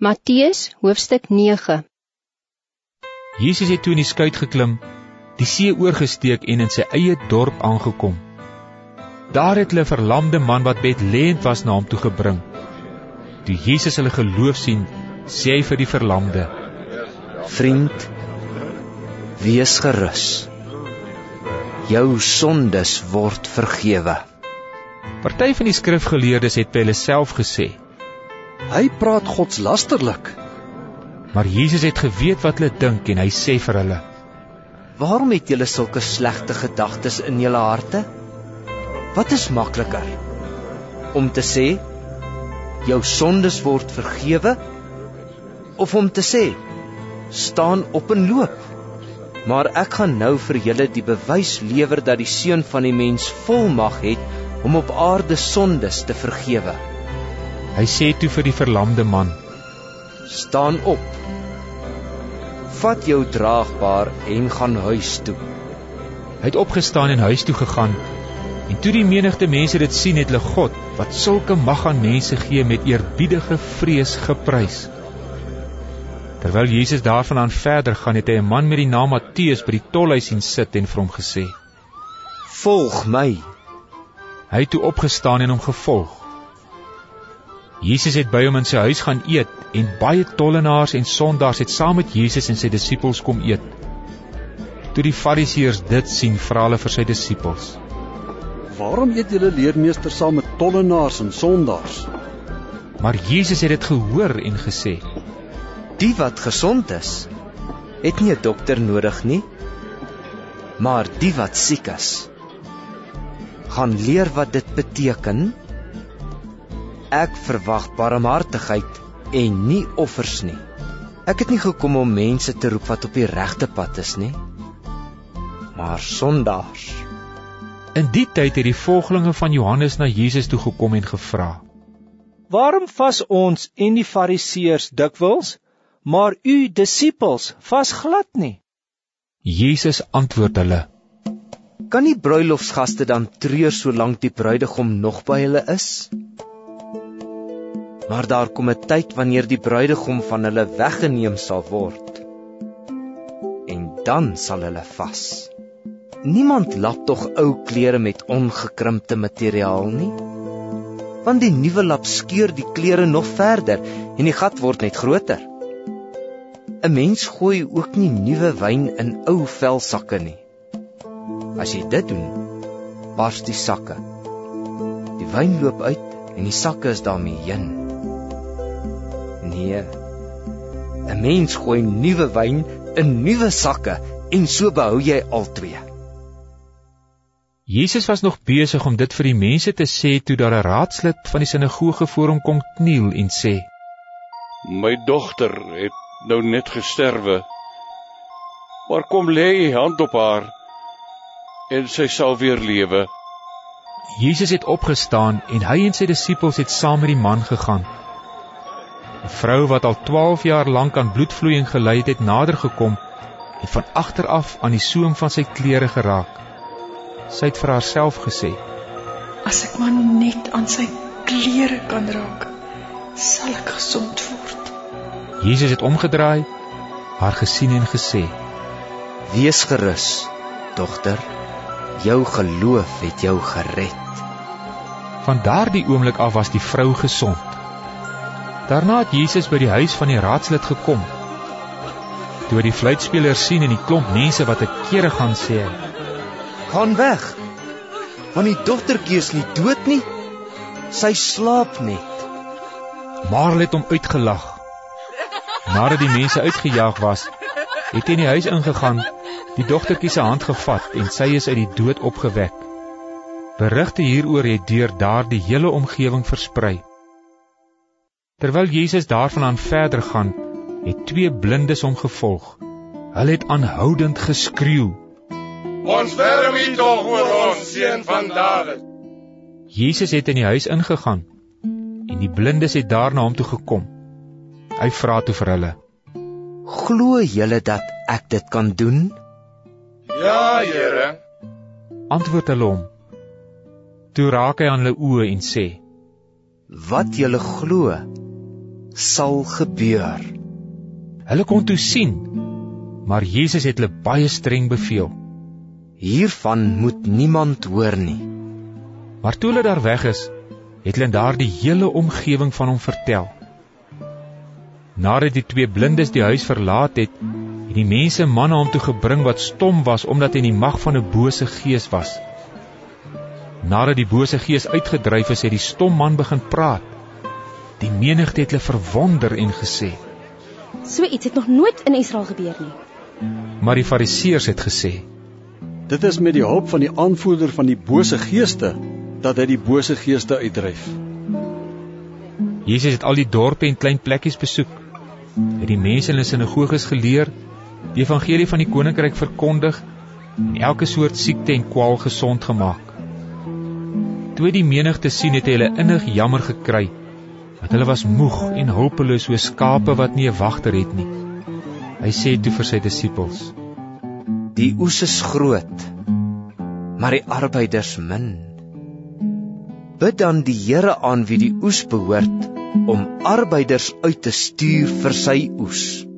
Matthäus hoofstuk 9 Jesus het toe in die skuit geklim, die see oorgesteek en in sy eie dorp aangekom. Daar het hulle 'n verlamde man wat bedlêend was na hom toe gebring. Toe Jesus hulle geloof sien, sê hy vir die verlamde: Vriend, wees gerus. Jou sondes word vergewe. Party van die skrifgeleerdes het by hulle self gesê: Hy praat godslasterlik. Maar Jesus het geweet wat hulle dink en hy sê vir hulle: Waarom het julle sulke slegte gedagtes in julle harte? Wat is makliker? Om te sê jou sondes word vergewe of om te sê staan op en loop? Maar ek gaan nou vir julle die bewys lewer dat die seun van die mens volmag het om op aarde sondes te vergewe. Hy sê toe vir die verlamde man: Staan op. Vat jou draagbaar en gaan huis toe. Hy het opgestaan en huis toe gegaan. En toe die menigte mense dit sien, het hulle God wat sulke mag aan mense gee met eerbiedige vrees geprys. Terwyl Jesus daarvandaan verder gaan, het hy 'n man met die naam Matteus by die tolhuis sien sit en vir hom gesê: "Volg my." Hy het toe opgestaan en hom gevolg. Jesus het by hom in sy huis gaan eet en baie tollenaars en sondaars het saam met Jesus en sy disippels kom eet. Toe die Fariseërs dit sien, vra hulle vir sy disippels: Waarom eet julle leermeester saam met tollenaars en sondaars? Maar Jesus het dit gehoor en gesê: Die wat gesond is, het nie 'n dokter nodig nie, maar die wat siek is. Gaan leer wat dit beteken. Ek verwag barmhartigheid en nie offers nie. Ek het nie gekom om mense te roep wat op die regte pad is nie, maar sondaars. In die tyd het die volgelinge van Johannes na Jesus toe gekom en gevra: Waarom vas ons en die Fariseërs dikwels, maar u disippels vas glad nie? Jesus antwoord hulle: Kan nie bruilofsgaste dan treur solank die bruidegom nog by hulle is? Maar daar kom 'n tyd wanneer die bruidegom van hulle weggeneem sal word. En dan sal hulle vas. Niemand lap tog ou klere met ongekrimpte materiaal nie. Want die nuwe lap skeur die klere nog verder en die gat word net groter. 'n Mens gooi ook nie nuwe wyn in ou velsakke nie. As jy dit doen, bars die sakke. Die wyn loop uit en die sakke is daarmee heen. Nee. 'n Mens gooi nuwe wyn in nuwe sakke en so behou jy albei. Jesus was nog besig om dit vir die mense te sê toe daar 'n raadslid van die sinagoge voor hom kom kniel en sê: My dogter het nou net gesterwe. Maar kom lê u hand op haar en sy sal weer lewe. Jesus het opgestaan en hy en sy disippels het saam met die man gegaan. 'n Vrou wat al 12 jaar lank aan bloedvloeiing gely het, het nader gekom en van agter af aan die soem van sy klere geraak. Sy het vir haarself gesê: As ek maar net aan sy klere kan raak, sal ek gesond word. Jesus het omgedraai, haar gesien en gesê: Wees gerus, dogter. Jou geloof het jou gered. Van daardie oomblik af was die vrou gesond. Daarna het Jesus by die huis van die raadslid gekom. Toe hy die fluitspelers sien en die klomp mense wat 'n kere gaan sê Gaan weg. Want die dogtertjie is nie dood nie. Sy slaap net. Maar hulle het hom uitgelag. Nadat die mense uitgejaag was, het hy in die huis ingegaan, die dogtertjie se hand gevat en sy is uit die dood opgewek. Berigte hieroor het deur daardie hele omgewing versprei. Terwyl Jesus daarvandaan verder gaan, het twee blindes hom gevolg. Hulle het aanhoudend geskreeu: Ons verm U tog oor ons seun van Dawid. Jesus het in die huis ingegaan en die blindes het daarna hom toe gekom. Hy vra toe vir hulle: Glo julle dat ek dit kan doen? Ja, Here. Antwoord hulle hom. Toe raak hy aan hulle oë en sê: Wat julle glo, sal gebeur. Hulle kon toe sien, maar Jesus het hulle baie streng beveel. Hiervan moet niemand hoor nie. Maar toe hulle daar weg is, het hulle daardie hele omgewing van hom vertel. Nadat die twee blindes die huis verlaat het, het die mense manne hom toe gebring wat stom was omdat hy in die mag van 'n bose gees was. Nadat die bose gees uitgedryf is, het die stom man begin praat. Die menigte het hulle verwonder en gesê: "So iets het nog nooit in Israel gebeur nie." Maar die Fariseërs het gesê: "Dit is met die hulp van die aanvoerder van die bose geeste dat hy die bose geeste uitdryf." Jesus het al die dorpe en klein plekkies besoek. Het die mense in hulle sinagoges geleer, die evangelie van die koninkryk verkondig en elke soort siekte en kwaal gesond gemaak. Toe die menigte sien het hulle innig jammer gekry, want hulle was moeg en hulpeloos soos skape wat nie 'n wagter het nie. Hy sê toe vir sy disippels: Die oes is groot, maar die arbeiders min. Bid dan die Here aan wie die oes behoort om arbeiders uit te stuur vir sy oes.